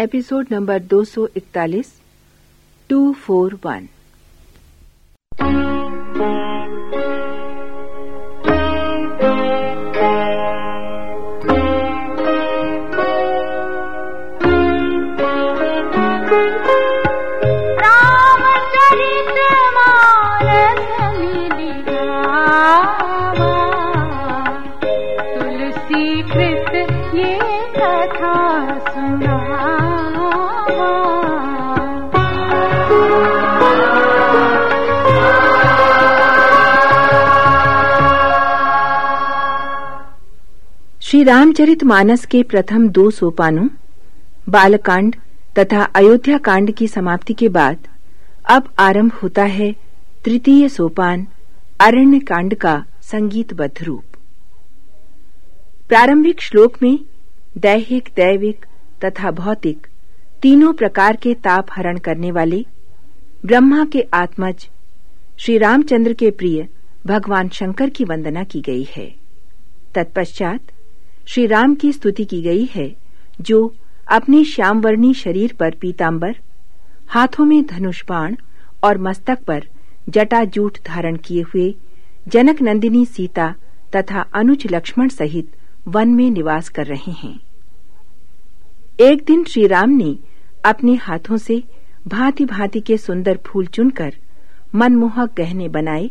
Episode number 241 241 Shri Ramcharit Manas के प्रथम दो सोपानों, बालकांड तथा अयोध्या कांड की समाप्ति के बाद अब आरंभ होता है तृतीय सोपान अरण्य कांड का संगीतबद्ध रूप। प्रारंभिक श्लोक में दैहिक, दैविक तथा भौतिक तीनों प्रकार के ताप हरण करने वाले ब्रह्मा के आत्मज श्री रामचंद्र के प्रिय भगवान शंकर की वंदना की गई है। तत्पश्चात श्री राम की स्तुति की गई है, जो अपने श्यामवर्णी शरीर पर पीतांबर, हाथों में धनुष बाण और मस्तक पर जटाजूट धारण किए हुए जनक नंदिनी सीता तथा अनुज लक्ष्मण सहित वन में निवास कर रहे हैं। एक दिन श्री राम ने अपने हाथों से भांति भांति के सुंदर फूल चुनकर मनमोहक गहने बनाए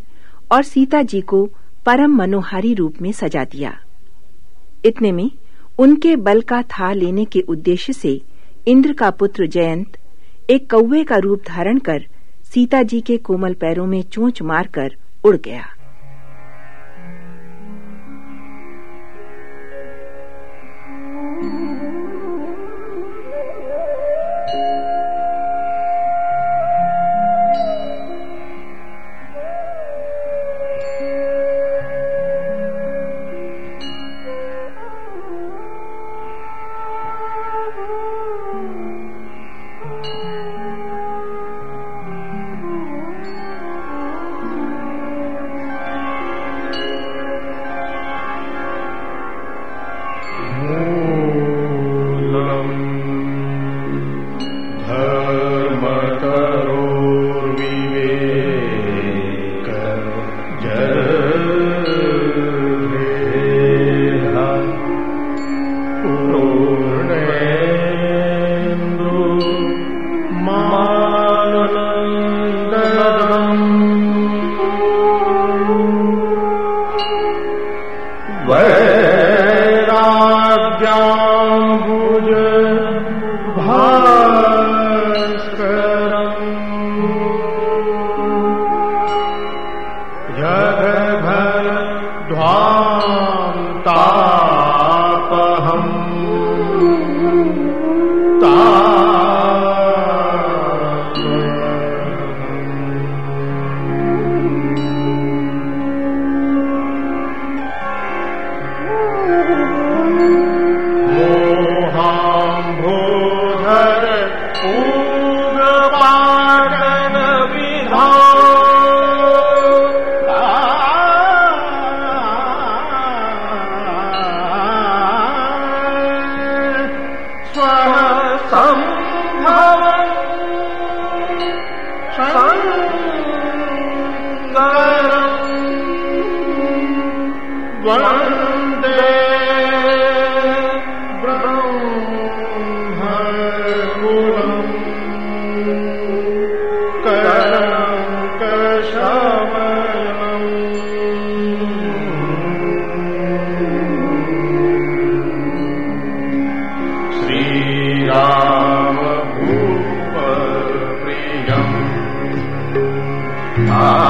और सीता जी को परम मनोहारी रूप में सजा दिया। इतने में उनके बल का था लेने के उद्देश्य से इंद्र का पुत्र जयंत एक कौवे का रूप धारण कर सीता जी के कोमल पैरों में चोंच मारकर उड़ गया। Yeah. तम Ah.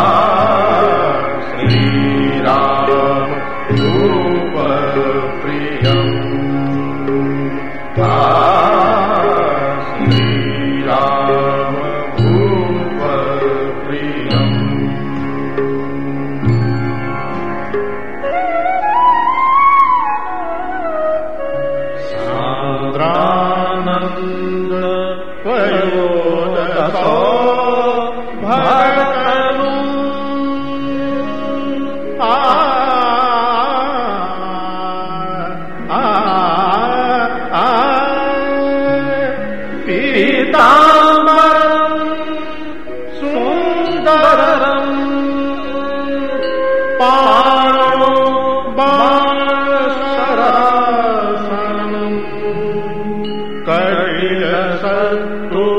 santo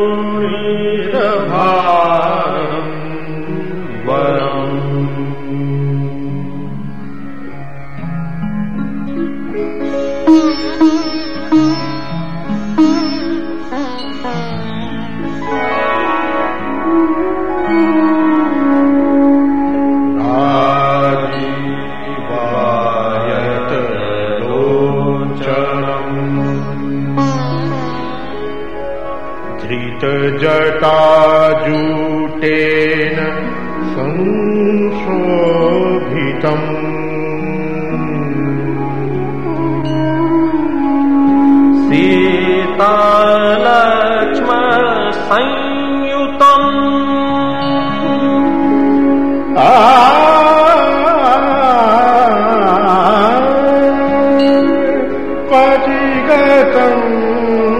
जटाजूटेन संशोभितम् सीतालक्ष्मसंयुतम्। आगतम्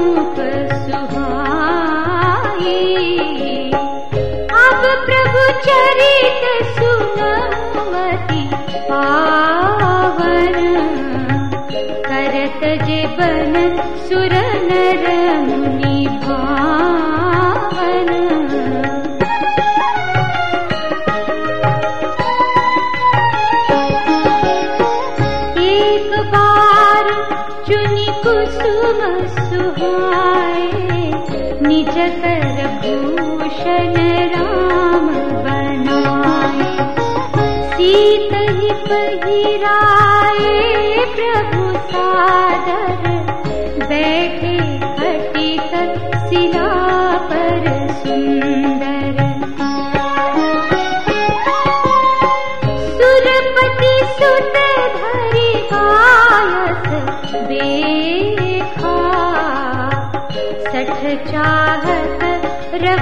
सुरन एक बार चुनि कुसुम सु निज कर भूषण राम बनय सीतल परि